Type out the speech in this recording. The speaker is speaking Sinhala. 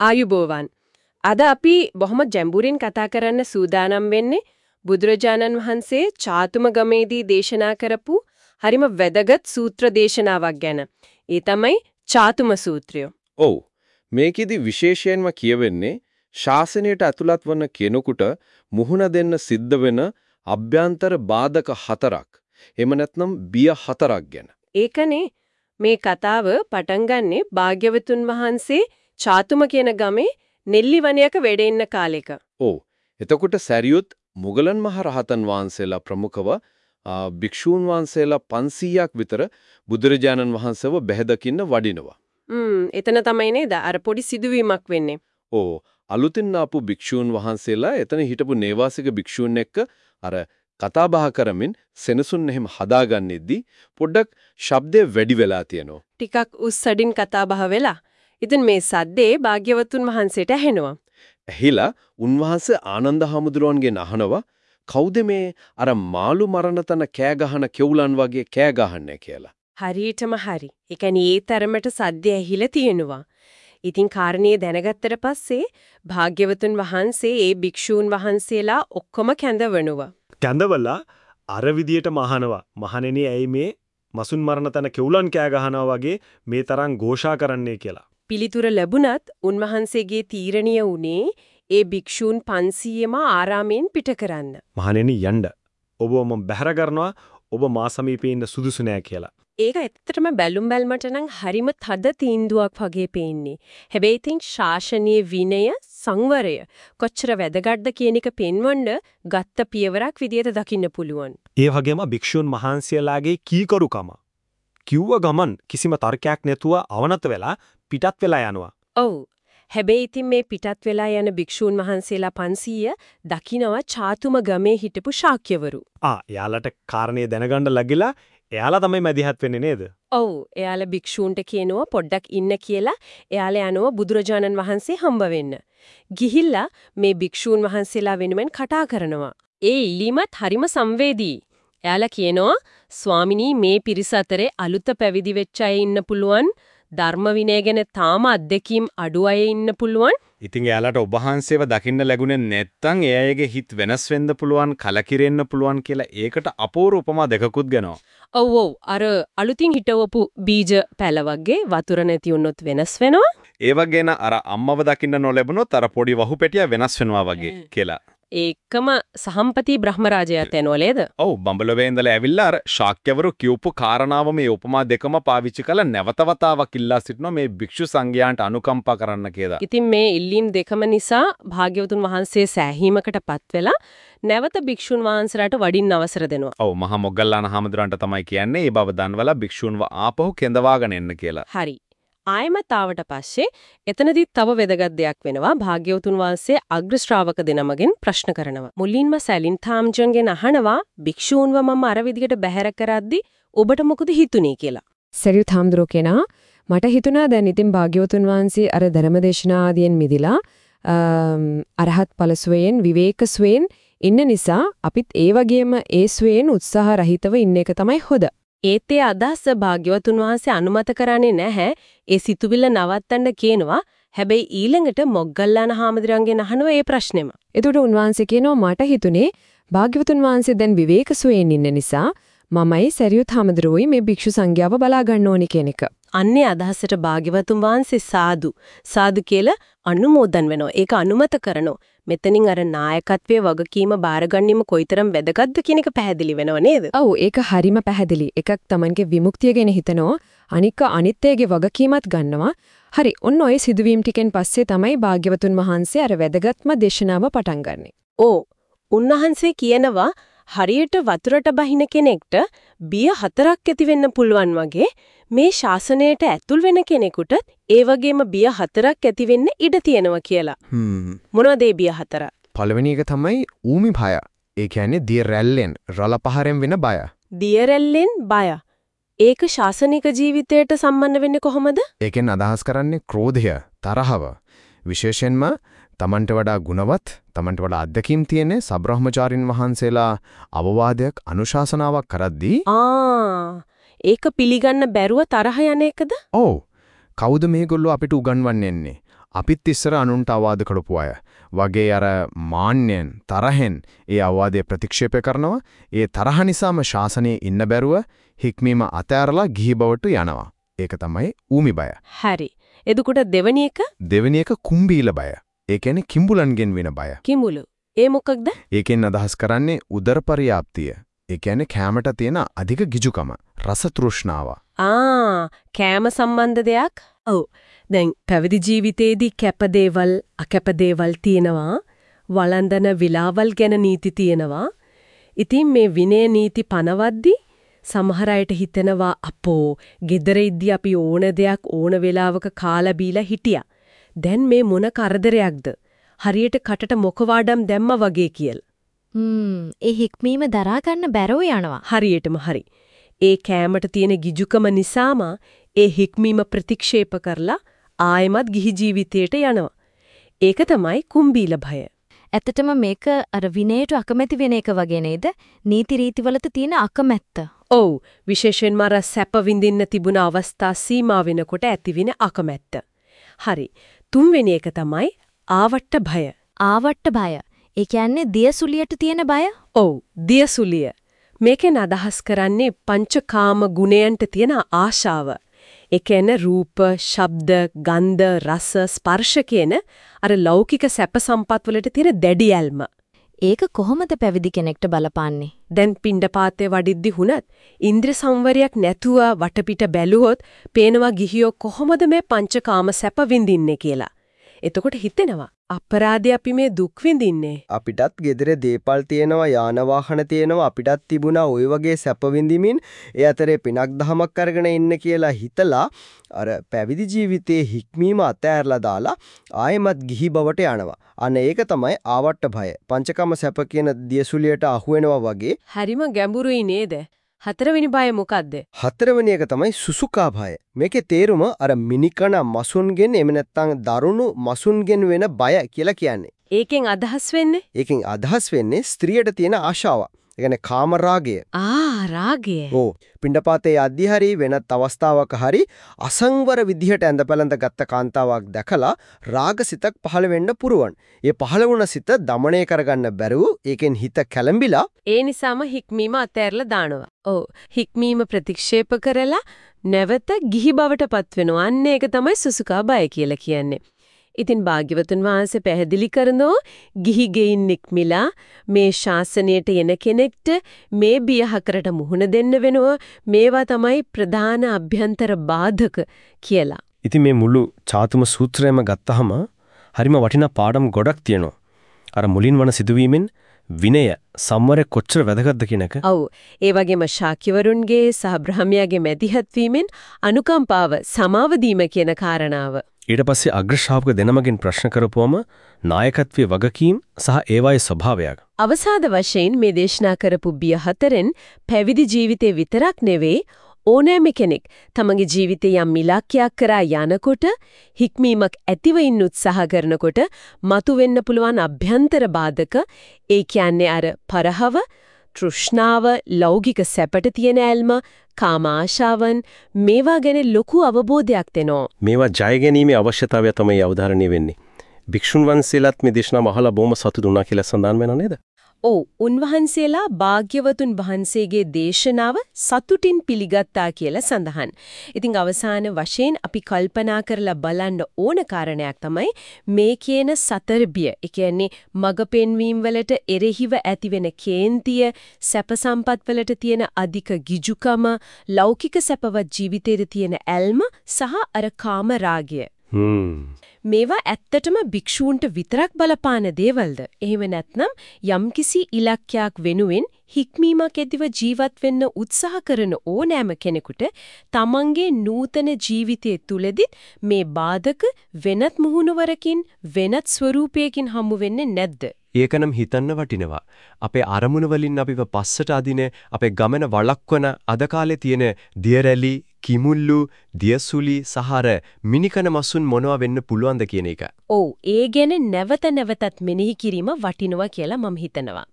ආයුබෝවන්. අද අපි බොහොම ගැඹුරින් කතා කරන්න සූදානම් වෙන්නේ බුදුරජාණන් වහන්සේ චාතුම ගමේදී දේශනා කරපු හරිම වැදගත් සූත්‍ර දේශනාවක් ගැන. ඒ තමයි චාතුම සූත්‍රය. ඔව්. මේකෙදි විශේෂයෙන්ම කියවෙන්නේ ශාසනයට ඇතුළත් වන කෙනෙකුට මුහුණ දෙන්න සිද්ධ වෙන අභ්‍යන්තර බාධක හතරක්. එහෙම නැත්නම් බිය හතරක් ගැන. ඒකනේ මේ කතාව පටන් ගන්නෙ භාග්‍යවතුන් වහන්සේ චාතුම කියන ගමේ නෙල්ලි වනයක වැඩ ඉන්න කාලෙක. ඔව්. එතකොට සැරියුත් මුගලන් මහ රහතන් වහන්සේලා ප්‍රමුඛව භික්ෂූන් වහන්සේලා 500ක් විතර බුදුරජාණන් වහන්සේව බැහැදකින්න වඩිනවා. ම්ම් එතන තමයි නේද අර පොඩි සිදුවීමක් වෙන්නේ. ඕ අලුතින් ආපු භික්ෂූන් වහන්සේලා එතන හිටපු නේවාසික භික්ෂූන් එක්ක අර කතා බහ කරමින් සෙනසුන් එහෙම හදාගන්නෙද්දි පොඩ්ඩක් ශබ්දය වැඩි වෙලා තියෙනවා. ටිකක් උස්සඩින් කතා බහ වෙලා. ඉතින් මේ සද්දේ භාග්‍යවතුන් වහන්සේට ඇහෙනවා. ඇහිලා උන්වහන්සේ ආනන්ද හාමුදුරුවන්ගෙන් අහනවා කවුද මේ අර මාළු මරණ තන කෑ ගහන කෙවුලන් වගේ කෑ ගහන්නේ කියලා. හරියටම හරි. ඒ කියන්නේ ඒ තරමට සද්ද ඇහිලා තියෙනවා. ඉතින් කාරණේ දැනගත්තට පස්සේ භාග්‍යවතුන් වහන්සේ ඒ භික්ෂූන් වහන්සේලා ඔක්කොම කැඳවනවා. කැඳවලා අර විදියට මහනවා. මහණෙනි ඇයි මේ මසුන් මරණ තන කෙවුලන් කෑ ගහනවා වගේ මේ තරම් ഘോഷා කරන්නේ කියලා. පිළිතුර ලැබුණත් උන්වහන්සේගේ තීරණීය උනේ ඒ භික්ෂූන් 500ම ආරාමයෙන් පිට කරන්න. මහණෙනි යන්න. ඔබ මම බැහැර කරනවා ඔබ මා සමීපේ ඉන්න සුදුසු නෑ කියලා. ඒක ඇත්තටම බැලුම් බැල්මට නම් හරිම තද තීන්දුවක් වගේ පේන්නේ. හැබැයි ඉතින් ශාසනීය විනය සංවරය කොච්චර වැදගත්ද කියන එක පෙන්වන්න ගත්ත පියවරක් විදියට දකින්න පුළුවන්. ඒ වගේම භික්ෂුන් මහන්සියලාගේ කීකරුකම කිව්ව ගමන් කිසිම තර්කයක් නැතුව අවනත වෙලා පිටත් වෙලා යනවා. ඔව්. හැබැයි ඉතින් මේ පිටත් වෙලා යන භික්ෂූන් වහන්සේලා 500 දකින්නවා චාතුම ගමේ හිටපු ශාක්‍යවරු. ආ එයාලට කාරණේ දැනගන්න ලගිලා එයාලා තමයි මැදිහත් වෙන්නේ නේද? ඔව් එයාලා භික්ෂූන්ට කියනවා පොඩ්ඩක් ඉන්න කියලා එයාලා යනවා බුදුරජාණන් වහන්සේ හම්බ වෙන්න. ගිහිල්ලා මේ භික්ෂූන් වහන්සේලා වෙනුවෙන් කතා කරනවා. ඒ ඉල්ලීමත් හරිම සංවේදී. එයාලා කියනවා ස්වාමිනී මේ පිරිස අතරේ අලුත පැවිදි වෙච්ච අය ඉන්න පුළුවන් ධර්ම විනය ගැන තාම අත්දැකීම් අඩු අය ඉන්න පුළුවන්. ඉතින් එයාලට ඔබ වහන්සේව දකින්න ලැබුණේ නැත්තම් ඒ අයගේ හිත වෙනස් වෙන්න පුළුවන්, කලකිරෙන්න පුළුවන් කියලා ඒකට අපූර්ව උපමා දෙකකුත් ගනවා. ඔව් ඔව් අර අලුතින් හිටවපු බීජ පැල වගේ වතුර නැති වුණොත් වෙනස් වෙනවා. ඒ වගේන අර අම්මව දකින්න නොලැබුණොත් අර පොඩි වහු පෙටිය වෙනස් වෙනවා වගේ කියලා. ඒකම සහම්පති බ්‍රහ්මරාජයාත් එනවලේද? ඔව් බඹලොවේ ඉඳලා ඇවිල්ලා අර ශාක්‍යවරු කියූපු කාරණාව මේ උපමා දෙකම පාවිච්චි කළ නැවත වතාවක් ඉල්ලා සිටිනවා මේ භික්ෂු සංඝයාන්ට අනුකම්පා කරන්න කියලා. ඉතින් මේ ඉල්ලීම් දෙකම නිසා භාග්‍යවතුන් වහන්සේ සෑහීමකටපත් වෙලා නැවත භික්ෂුන් වහන්සේලාට වඩින්න අවසර දෙනවා. ඔව් මහා මොග්ගල්ලාන හාමුදුරන්ට තමයි කියන්නේ මේ බව දන්වලා භික්ෂුන්ව ආපහු කෙඳවාගෙන එන්න කියලා. හරි. ආයමත් ආවට පස්සේ එතනදිත් තව වැදගත් දෙයක් වෙනවා. භාග්‍යවතුන් වහන්සේ අග්‍ර ශ්‍රාවක දෙනමගෙන් ප්‍රශ්න කරනවා. මුලින්ම සැලින් තාම්ජන්ගෙන් අහනවා භික්ෂූන්ව මම අර විදිහට බැහැර කරද්දි ඔබට මොකද හිතුනේ කියලා. සරියුත් හාමුදුරුවෝ කෙනා මට හිතුණා දැන් ඉතින් භාග්‍යවතුන් වහන්සේ අර ධර්මදේශනා ආදියෙන් මිදිලා අරහත් ඵලසුවයෙන් විවේකසුවයෙන් ඉන්න නිසා අපිත් ඒ වගේම ඒ ස්වයෙන් උත්සාහ රහිතව ඉන්න එක තමයි හොඳ. ඒත් ඒ අදහස භාග්‍යවතුන් වහන්සේ අනුමත කරන්නේ නැහැ. ඒ සිතුවිල්ල නවත්තන්න කියනවා. හැබැයි ඊළඟට මොග්ගල්ලාන හාමුදුරන්ගෙන් අහනවා ඒ ප්‍රශ්නේම. එතකොට උන්වහන්සේ කියනවා මට හිතුනේ භාග්‍යවතුන් වහන්සේ දැන් විවේකසුවේන් ඉන්න නිසා මමයි සරියුත් හාමුදුරුවෝයි මේ භික්ෂු සංඝයාව බලා ගන්න ඕනි කියන එක. අන්නේ අදහසට භාග්‍යවතුන් වහන්සේ සාදු සාදු කියලා අනුමෝදන් වෙනවා. ඒක අනුමත කරනවා. මෙතනින් අර නායකත්වයේ වගකීම බාරගැනීම කොයිතරම් වැදගත්ද කියන එක පැහැදිලි වෙනව නේද? ඔව් ඒක හරිම පැහැදිලි. එකක් Tamanගේ විමුක්තිය ගැන හිතනවා. අනික අනිත්‍යයේ වගකීමත් ගන්නවා. හරි ඔන්න ඔය සිදුවීම් ටිකෙන් පස්සේ තමයි භාග්‍යවතුන් වහන්සේ අර වැදගත්ම දේශනාව පටන් ගන්නෙ. ඕ උන්වහන්සේ කියනවා හරියට වතුරට බහින කෙනෙක්ට බිය හතරක් ඇති වෙන්න පුළුවන් වගේ මේ ශාසනයට ඇතුල් වෙන කෙනෙකුට ඒ වගේම බිය හතරක් ඇති වෙන්න ඉඩ තියෙනවා කියලා. හ්ම්. මොනවද ඒ බිය හතර? පළවෙනි එක තමයි ඌමි භය. ඒ කියන්නේ දිය රැල්ලෙන් රළ පහරෙන් වෙන බය. දිය රැල්ලෙන් බය. ඒක ශාසනික ජීවිතයට සම්බන්ධ වෙන්නේ කොහොමද? ඒකෙන් අදහස් කරන්නේ ක්‍රෝධය, තරහව. විශේෂයෙන්ම තමන්ට වඩා ගුණවත්, තමන්ට වඩා අධ්‍යක්ීම් තියෙන සබ්‍රහ්මචාරින් වහන්සේලා අවවාදයක් අනුශාසනාවක් කරද්දී ආ ඒක පිළිගන්න බැරුව තරහ යන එකද? ඔව්. කවුද මේගොල්ලෝ අපිට උගන්වන්නේ? අපිත් ඉස්සර අනුන්ට අවවාද කරපු අය වගේ අර මාන්නෙන් තරහෙන් ඒ අවවාදය ප්‍රතික්ෂේප කරනවා ඒ තරහ නිසාම ශාසනයේ ඉන්න බැරුව හික්මීම අතෑරලා ගිහි බවට යනවා ඒක තමයි ඌමි බය හරි. එතකොට දෙවැනි එක දෙවෙනි එක කුම්බීල බය ඒ කියන්නේ කිඹුලන්ගෙන් වෙන බය කිමුළු. ඒ මොකක්ද? ඒකෙන් අදහස් කරන්නේ උදර පරියාප්තිය ඒ කියන්නේ කැමට තියෙන අධික ගිජුකම රස තෘෂ්ණාව ආ කෑම සම්බන්ධ දෙයක්? ඔව්. දැන් පැවිදි ජීවිතේදී කැපදේවල් අකැපදේවල් තියෙනවා. වළඳන විලාවල් ගැන නීති තියෙනවා. ඉතින් මේ විනය නීති පනවද්දි සමහර අයට හිතෙනවා අපෝ gedare ඉද්දි අපි ඕන දෙයක් ඕන වෙලාවක කාලා බීලා හිටියා. දැන් මේ මොන කරදරයක්ද? හරියට කටට මොකවාඩම් දැම්මා වගේ කියලා. හ්ම් ඒ හික්මීම දරා ගන්න බැරෝ යනවා. හරියටම හරි. ඒ කෑමට තියෙන ගිජුකම නිසාම ඒ හික්මීම ප්‍රතික්ෂේප කරලා ආයෙමත් ගිහි ජීවිතයට යනවා. ඒක තමයි කුම්බීල භය. ඇත්තටම මේක අර විනයට අකමැති වෙන එක වගේ නේද? නීති රීතිවලට තියෙන අකමැත්ත. ඔව් විශේෂයෙන්ම අර සැප විඳින්න තිබුණ අවස්ථා සීමා වෙනකොට ඇතිවෙන අකමැත්ත. හරි. තුන්වෙනි එක තමයි ආවට්ට භය. ආවට්ට බය. ඒ කියන්නේ දියසුලියට තියෙන බය? ඔව් දියසුලිය. මේකෙන් අදහස් කරන්නේ පංචකාම ගුණයන්ට තියෙන ආශාව. ඒ කියන්නේ රූප, ශබ්ද, ගන්ධ, රස, ස්පර්ශ කියන අර ලෞකික සැප සම්පත් වලට තියෙන දැඩි ඇල්ම. ඒක කොහොමද පැවිදි කෙනෙක්ට බලපාන්නේ? දැන් පිණ්ඩපාතේ වඩිද්දි වුණත් ඉන්ද්‍ර සංවරයක් නැතුව වටපිට බැලුවොත් පේනවා ගිහියෝ කොහොමද මේ පංචකාම සැප විඳින්නේ කියලා. එතකොට හිතෙනවා අපරාධය අපි මේ දුක් විඳින්නේ. අපිටත් gedare දේපල් තියෙනවා යාන වාහන තියෙනවා අපිටත් තිබුණා ওই වගේ සැප විඳිමින් ඒ අතරේ පිනක් දහමක් අරගෙන ඉන්න කියලා හිතලා අර පැවිදි ජීවිතයේ හික්මීම අතෑරලා දාලා ආයෙමත් ගිහි බවට යනවා. අන්න ඒක තමයි ආවට්ට භය. පංචකම සැප කියන දියසුලියට අහු වගේ හරිම ගැඹුරුයි නේද? හතරවෙනි බය මොකද්ද? හතරවෙනි එක තමයි සුසුකා භය. මේකේ තේරුම අර මිනිකණ මසුන්ගෙන් එමෙ නැත්තම් දරුණු මසුන්ගෙන් වෙන බය කියලා කියන්නේ. ඒකෙන් අදහස් වෙන්නේ? ඒකෙන් අදහස් වෙන්නේ ස්ත්‍රියට තියෙන ආශාව. ඒ කියන්නේ කාම රාගය. ආ රාගය. ඔව්. පිණ්ඩපාතේ යද්දී හරි වෙනත් අවස්ථාවක හරි අසංවර විදිහට ඇඳපැලඳ ගත්ත කාන්තාවක් දැකලා රාග සිතක් පහළ වෙන්න පුරුවන්. ඒ පහළ වුණ සිත দমনය කරගන්න බැරුව ඒකෙන් හිත කැළඹිලා ඒ නිසාම හික්මීම අතහැරලා දානවා. ඔව්. හික්මීම ප්‍රතික්ෂේප කරලා නැවත ගිහි බවටපත් වෙනවා. අන්න ඒක තමයි සුසුකා බය කියලා කියන්නේ. ඉතින් භාග්‍යවතුන් වහන්සේ පැහැදිලි කරනෝ ගිහි ගෙයින් නික්මිලා මේ ශාසනයට එන කෙනෙක්ට මේ බියහකරට මුහුණ දෙන්න වෙනවා මේවා තමයි ප්‍රධාන අභ්‍යන්තර බාධක කියලා. ඉතින් මේ මුළු චාතුම සූත්‍රයම ගත්තහම හරිම වටිනා පාඩම් ගොඩක් තියෙනවා. අර මුලින් වන සිදුවීමෙන් විනය සම්වරය කොච්චර වැදගත්ද කියන එක. ඔව්. ඒ වගේම ශාක්‍යවරුන්ගේ සහ බ්‍රහ්මයාගේ මැදිහත් වීමෙන් අනුකම්පාව සමාව දීම කියන කාරණාව. ඊට පස්සේ අග්‍ර ශ්‍රාවක දෙනමගෙන් ප්‍රශ්න කරපුවම නායකත්වයේ වගකීම් සහ ඒවායේ ස්වභාවයක්. අවසාද වශයෙන් මේ දේශනා කරපු බිය හතරෙන් පැවිදි ජීවිතේ විතරක් නෙවෙයි ඕනෑම කෙනෙක් තමගේ ජීවිතේ යම් මිලක්කයක් කරා යනකොට හික්මීමක් ඇතිව ඉන්න උත්සාහ කරනකොට මතුවෙන්න පුළුවන් අභ්‍යන්තර බාධක ඒ කියන්නේ අර පරහව තෘෂ්ණාව ලෞකික සැපට තියෙන ඇල්ම කාම ආශාවන් මේවා ගැන ලොකු අවබෝධයක් දෙනවා මේවා ජය ගැනීමේ අවශ්‍යතාවය තමයි අවධාරණය වෙන්නේ. භික්ෂුන් වහන්සේලාත් මේ දේශනාව අහලා බොහොම සතුටු වුණා කියලා සඳහන් වෙනා නේද? ඔව් උන්වහන්සේලා භාග්‍යවතුන් වහන්සේගේ දේශනාව සතුටින් පිළිගත්තා කියලා සඳහන්. ඉතින් අවසාන වශයෙන් අපි කල්පනා කරලා බලන්න ඕන කාරණයක් තමයි මේ කියන සතර බිය. ඒ කියන්නේ මග පෙන්වීම වලට එරෙහිව ඇතිවෙන කේන්තිය, සැප සම්පත් වලට තියෙන අධික ගිජුකම, ලෞකික සැපවත් ජීවිතයේ තියෙන ඇල්ම සහ අර කාම රාගය. හ්ම්. මේවා ඇත්තටම භික්ෂූන්ට විතරක් බලපාන දේවල්ද? එහෙම නැත්නම් යම්කිසි ඉලක්කයක් වෙනුවෙන් හික්මීමක් ඇතිව ජීවත් වෙන්න උත්සාහ කරන ඕනෑම කෙනෙකුට තමන්ගේ නූතන ජීවිතයේ තුලදිත් මේ බාධක වෙනත් මුහුණුවරකින් වෙනත් ස්වරූපයකින් හමු වෙන්නේ නැද්ද? ඒකනම් හිතන්න වටිනවා. අපේ අරමුණ වලින් අපිව පස්සට අදින අපේ ගමන වළක්වන අද කාලේ තියෙන දියරැලි, කිමුල්ලු, දියසුලි සහර මිනිකන මසුන් මොනවා වෙන්න පුළුවන්ද කියන එක. ඔව් ඒ ගැන නැවත නැවතත් මෙනෙහි කිරීම වටිනවා කියලා මම හිතනවා.